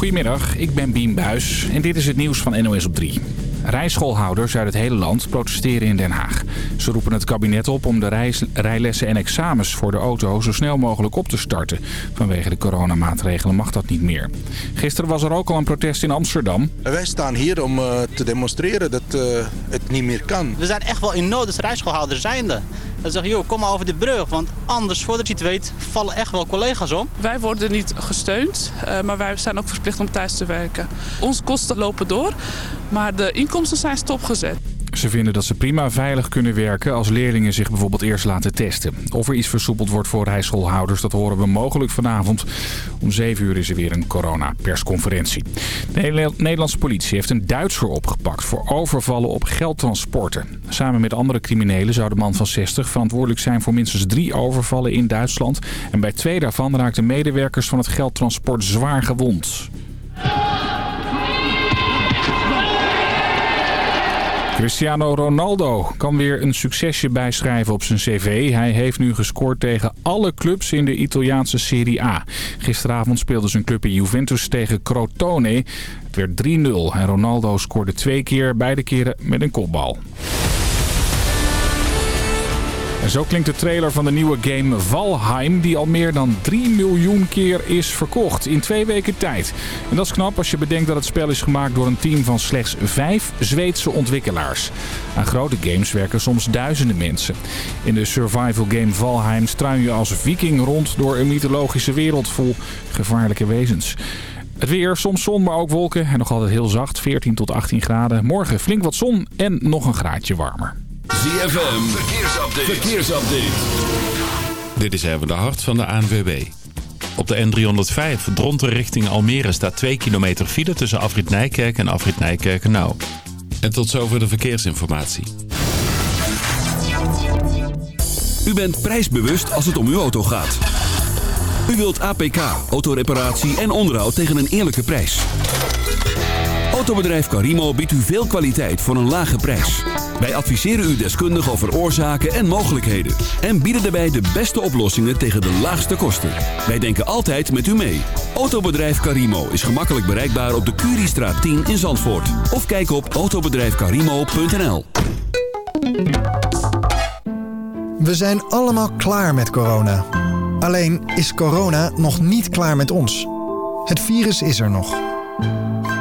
Goedemiddag, ik ben Bien Buis en dit is het nieuws van NOS op 3. Rijschoolhouders uit het hele land protesteren in Den Haag. Ze roepen het kabinet op om de rijlessen en examens voor de auto zo snel mogelijk op te starten. Vanwege de coronamaatregelen mag dat niet meer. Gisteren was er ook al een protest in Amsterdam. Wij staan hier om uh, te demonstreren dat uh, het niet meer kan. We zijn echt wel in nood als rijschoolhouders zijnde. Dan zeg joh, kom maar over de brug. Want anders, voordat je het weet, vallen echt wel collega's om. Wij worden niet gesteund, uh, maar wij zijn ook verplicht om thuis te werken. Onze kosten lopen door, maar de inkomsten zijn stopgezet. Ze vinden dat ze prima veilig kunnen werken als leerlingen zich bijvoorbeeld eerst laten testen. Of er iets versoepeld wordt voor rijschoolhouders, dat horen we mogelijk vanavond. Om 7 uur is er weer een coronapersconferentie. De Nederlandse politie heeft een Duitser opgepakt voor overvallen op geldtransporten. Samen met andere criminelen zou de man van 60 verantwoordelijk zijn voor minstens drie overvallen in Duitsland. En bij twee daarvan raakten medewerkers van het geldtransport zwaar gewond. Cristiano Ronaldo kan weer een succesje bijschrijven op zijn cv. Hij heeft nu gescoord tegen alle clubs in de Italiaanse Serie A. Gisteravond speelde zijn club in Juventus tegen Crotone. Het werd 3-0 en Ronaldo scoorde twee keer, beide keren met een kopbal. Zo klinkt de trailer van de nieuwe game Valheim, die al meer dan 3 miljoen keer is verkocht in twee weken tijd. En dat is knap als je bedenkt dat het spel is gemaakt door een team van slechts vijf Zweedse ontwikkelaars. Aan grote games werken soms duizenden mensen. In de survival game Valheim struin je als viking rond door een mythologische wereld vol gevaarlijke wezens. Het weer, soms zon, maar ook wolken en nog altijd heel zacht, 14 tot 18 graden. Morgen flink wat zon en nog een graadje warmer. ZFM, verkeersupdate. verkeersupdate. Dit is even de hart van de ANWB. Op de N305 Dronten richting Almere staat 2 kilometer file tussen Afrit Nijkerk en Afrit Nijkerk-Nou. En tot zover de verkeersinformatie. U bent prijsbewust als het om uw auto gaat. U wilt APK, autoreparatie en onderhoud tegen een eerlijke prijs. Autobedrijf Carimo biedt u veel kwaliteit voor een lage prijs. Wij adviseren u deskundig over oorzaken en mogelijkheden. En bieden daarbij de beste oplossingen tegen de laagste kosten. Wij denken altijd met u mee. Autobedrijf Carimo is gemakkelijk bereikbaar op de Curiestraat 10 in Zandvoort. Of kijk op autobedrijfcarimo.nl We zijn allemaal klaar met corona. Alleen is corona nog niet klaar met ons. Het virus is er nog.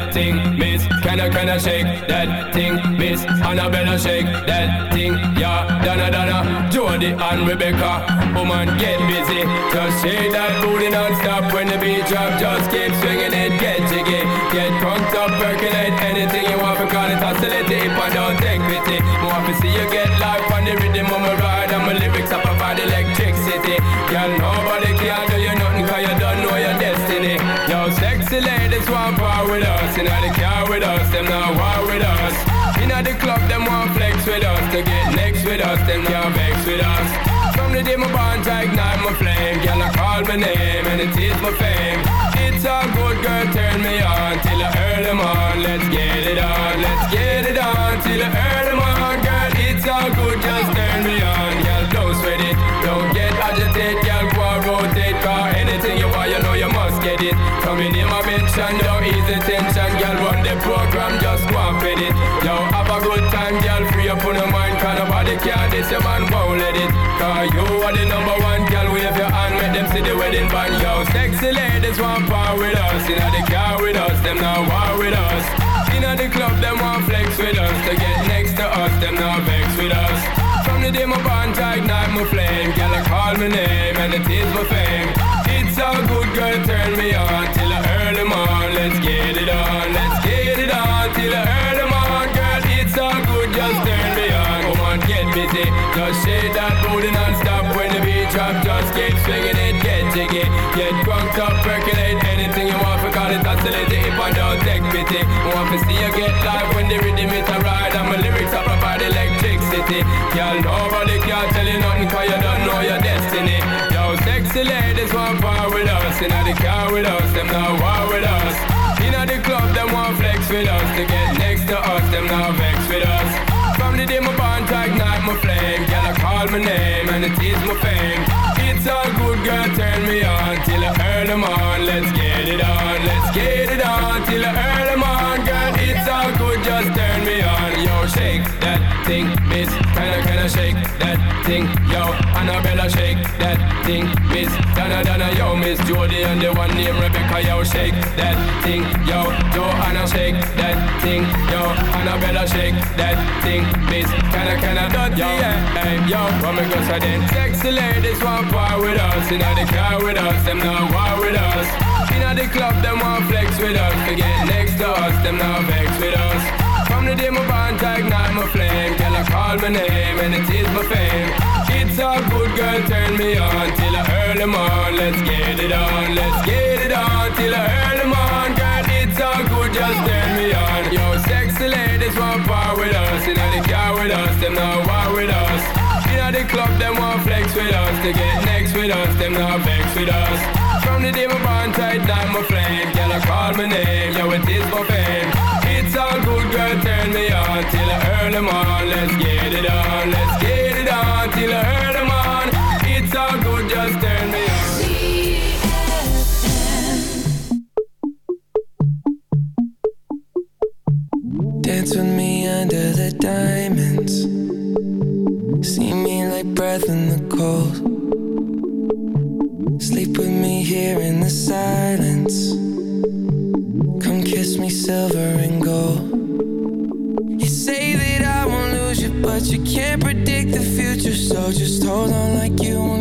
That thing, miss. Can I, can I shake that thing, miss? Annabella, shake that thing, yeah. Donna, Donna, Jody and Rebecca. Woman, get busy. Just shake that booty non-stop when the beat drop. Just keep swinging it, get jiggy. Get crunked up, percolate anything you want. Because it's oscillating if I don't take pity. More to see you get life on the rhythm of my my name and it is my fame. It's a good girl, turn me on till I earn on. Let's get it on, let's get it on till I earn on. Girl, it's all good, just turn me on. Girl, don't sweat it, don't get agitated. Girl, go and rotate, cause anything you want, you know you must get it. Coming in my mention, don't ease the tension. The wedding. Yo, sexy ladies want part with us. Inna the car with us, them now war with us. Inna the club, them want flex with us. To get next to us, them now vex with us. From the day my bond, I ignite my flame. Girl, I call my name and it is my fame. It's a good girl, turn me on till I earn them on. Let's get it on, let's get it on till I earn them on. Girl, it's all good, just turn me on. Come on, get busy, just shake that booty it is my fame. It's all good, girl, turn me on till I earn them on. Let's get it on, let's get it on till I earn them on. Girl, it's all good, just turn me on. Yo, shake that thing, miss. Kinda, kinda shake that thing. Yo, Annabella, shake that thing, miss. Donna, Donna, yo, miss Jody and the one named Rebecca. Yo, shake that thing. Yo, Joanna, shake that thing. Yo, Annabella, shake that thing, miss. Kinda, kinda, dirty, yeah. Hey, yo, what me go say then? Sexy ladies want part with us. Inna the car with us, them now war with us. Inna the club, them want flex with us. To get next to us, them now vex with us. From the day my bond, I ignite my flame. Girl, I call my name and it is my fame. It's all good, girl, turn me on till I earn them on. Let's get it on, let's get it on till I earn them on. Girl, it's all good, just turn me on. Yo, sexy ladies want part with us. Inna the car with us, them now war with us. Inna the club, them want flex with us. To get next with us, them now vex with us. From the day my bond tight my flame. Girl, I call my name, yo, it is my fame. It's all good, girl, turn me on till earn them. Let's get it on, let's get it on till earn them. It's all good, just turn me on. Dance with me under the diamonds. See me like breath in the cold. Sleep with me here in the silence. Can't predict the future. So just hold on like you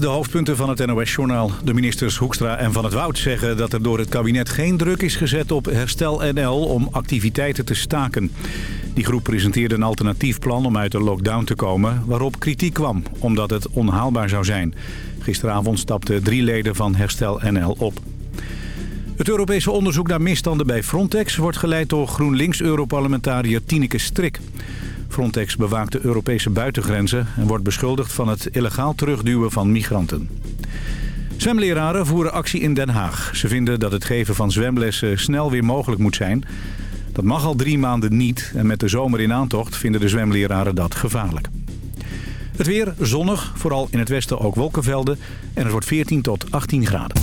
De hoofdpunten van het NOS-journaal. De ministers Hoekstra en Van het Woud zeggen dat er door het kabinet geen druk is gezet op Herstel NL om activiteiten te staken. Die groep presenteerde een alternatief plan om uit de lockdown te komen, waarop kritiek kwam, omdat het onhaalbaar zou zijn. Gisteravond stapten drie leden van Herstel NL op. Het Europese onderzoek naar misstanden bij Frontex wordt geleid door GroenLinks-Europarlementariër Tineke Strik. Frontex bewaakt de Europese buitengrenzen en wordt beschuldigd van het illegaal terugduwen van migranten. Zwemleraren voeren actie in Den Haag. Ze vinden dat het geven van zwemlessen snel weer mogelijk moet zijn. Dat mag al drie maanden niet en met de zomer in aantocht vinden de zwemleraren dat gevaarlijk. Het weer zonnig, vooral in het westen ook wolkenvelden en het wordt 14 tot 18 graden.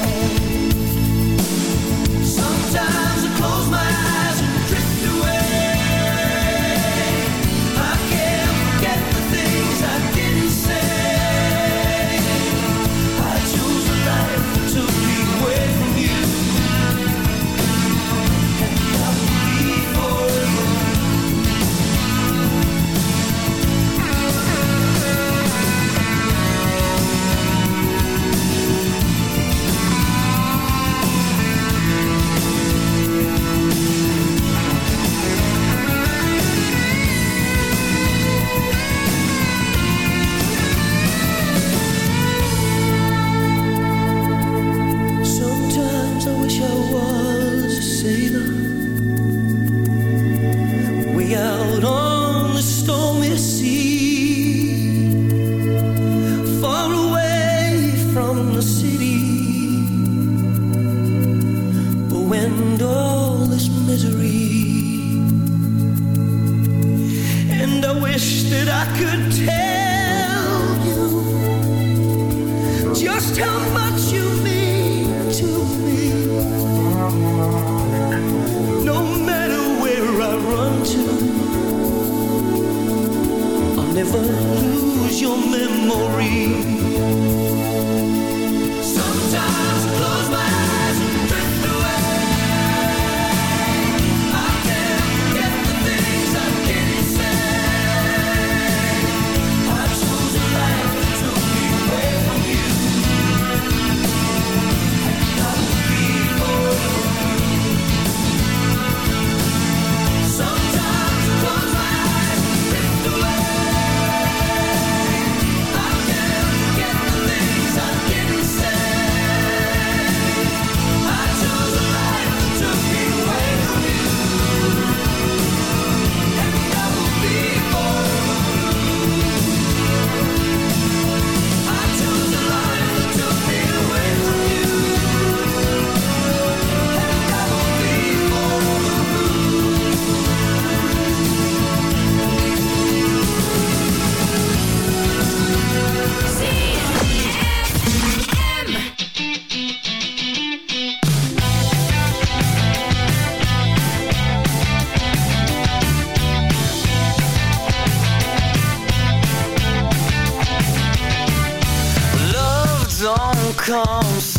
comes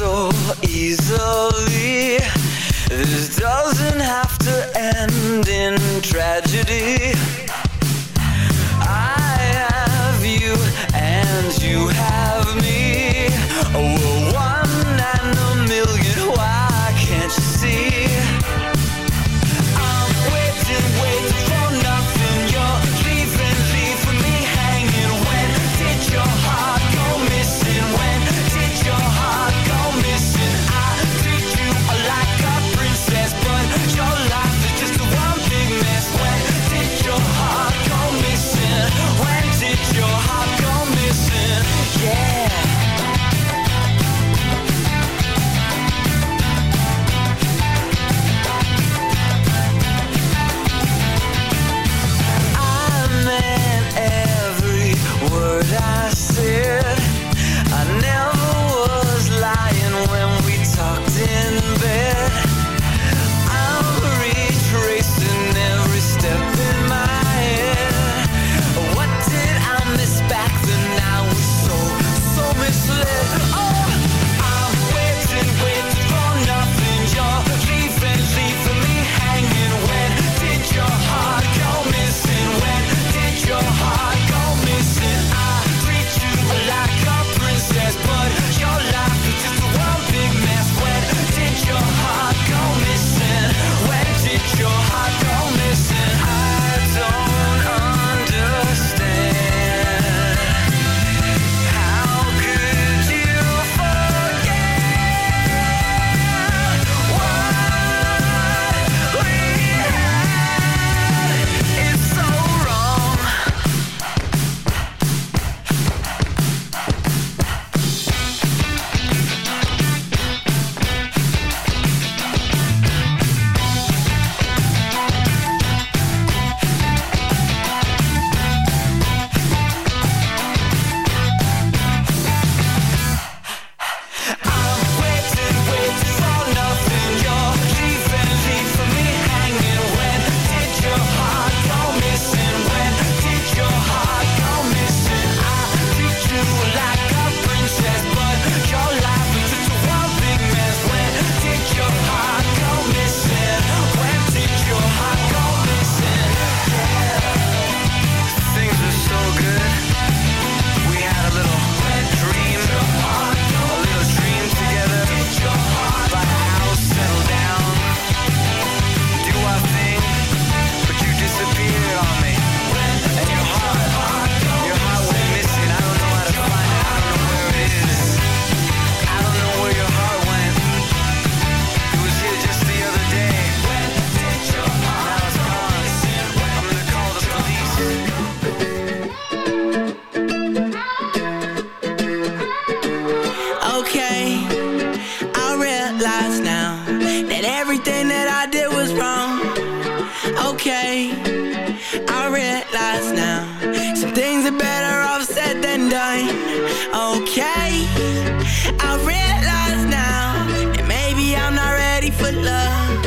for love.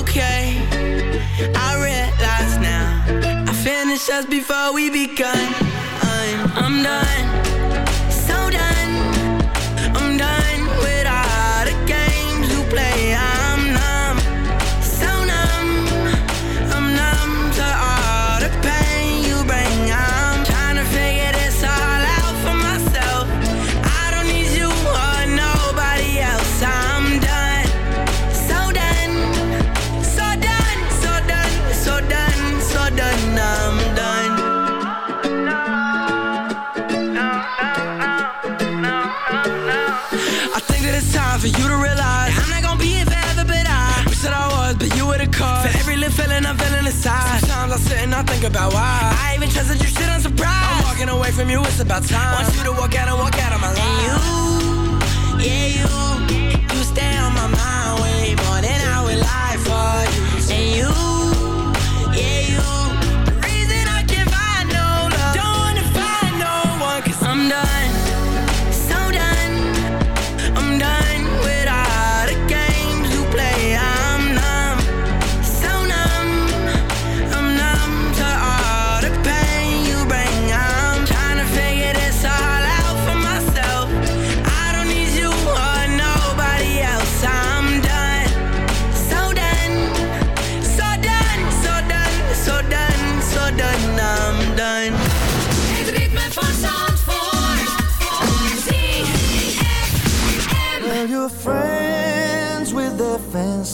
Okay, I realize now. I finished us before we begun. I'm, I'm done. I sit and I think about why. I even trusted you, shit, I'm I'm walking away from you, it's about time. Want you to walk out and walk out of my life. And you, yeah you.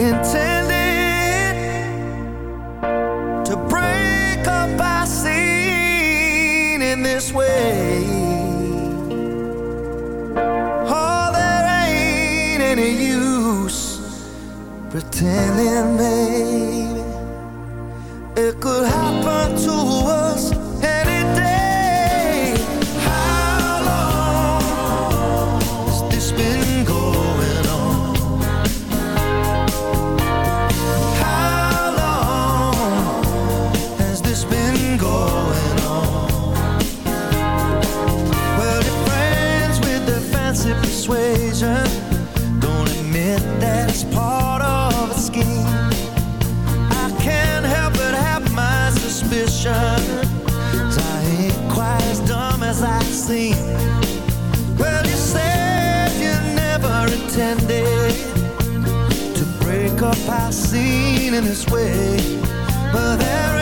intended to break up our scene in this way. Oh, there ain't any use pretending, babe. in this way, but there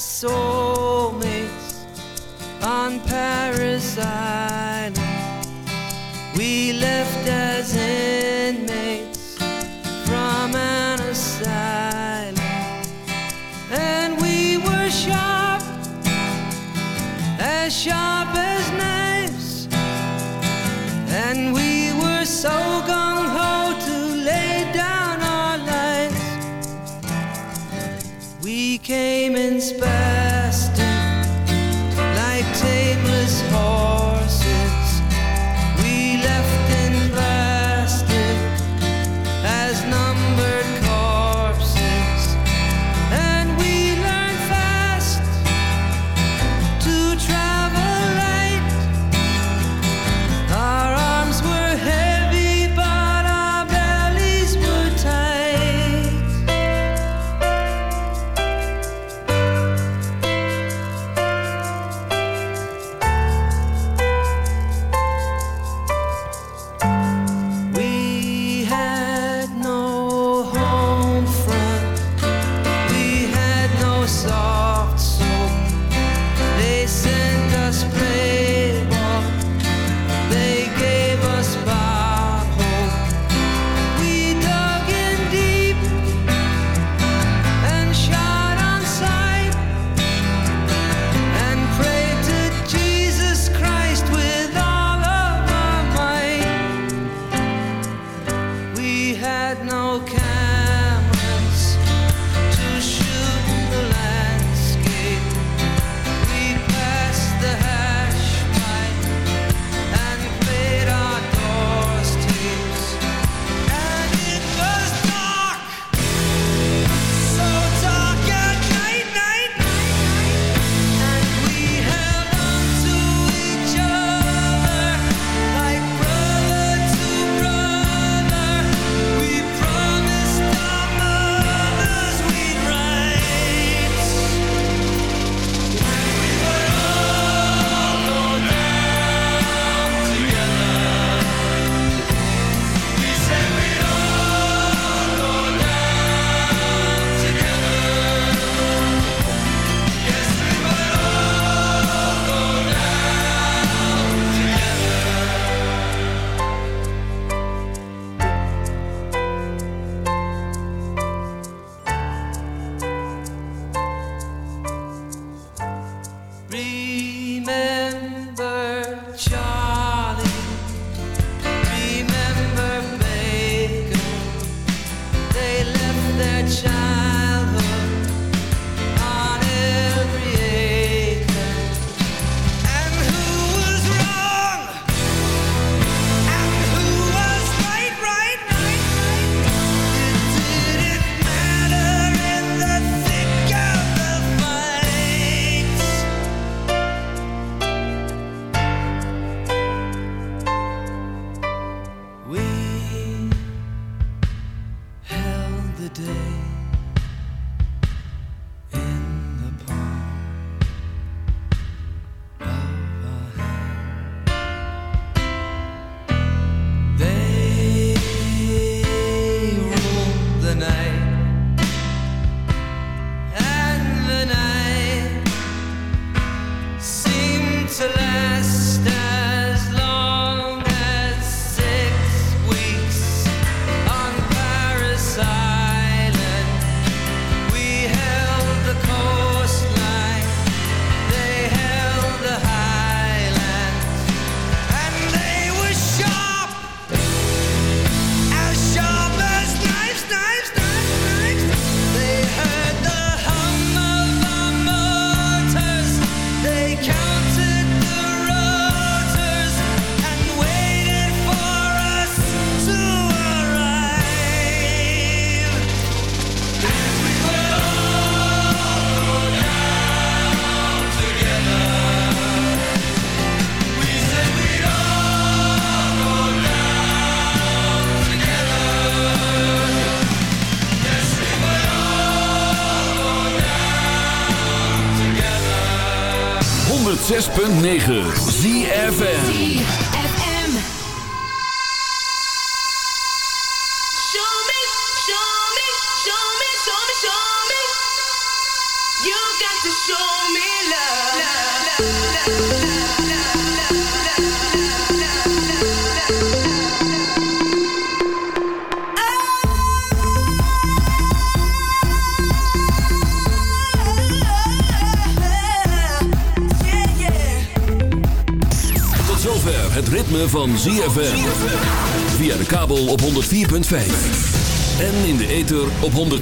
soulmates on paradise.